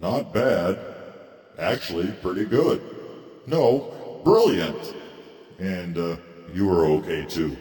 Not bad. Actually, pretty good. No, brilliant. And uh, you were okay too.